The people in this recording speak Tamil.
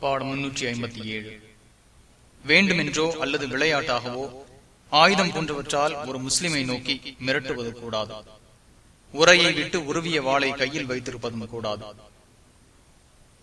பாடம் முன்னூற்றி ஐம்பத்தி ஏழு. வேண்டுமென்றோ அல்லது விளையாட்டாகவோ ஆயுதம் போன்றவற்றால் ஒரு முஸ்லிமை நோக்கி மிரட்டுவது கூடாது. உரையை விட்டு உருவிய வாளை கையில் வைத்திருப்பதும் கூடாது.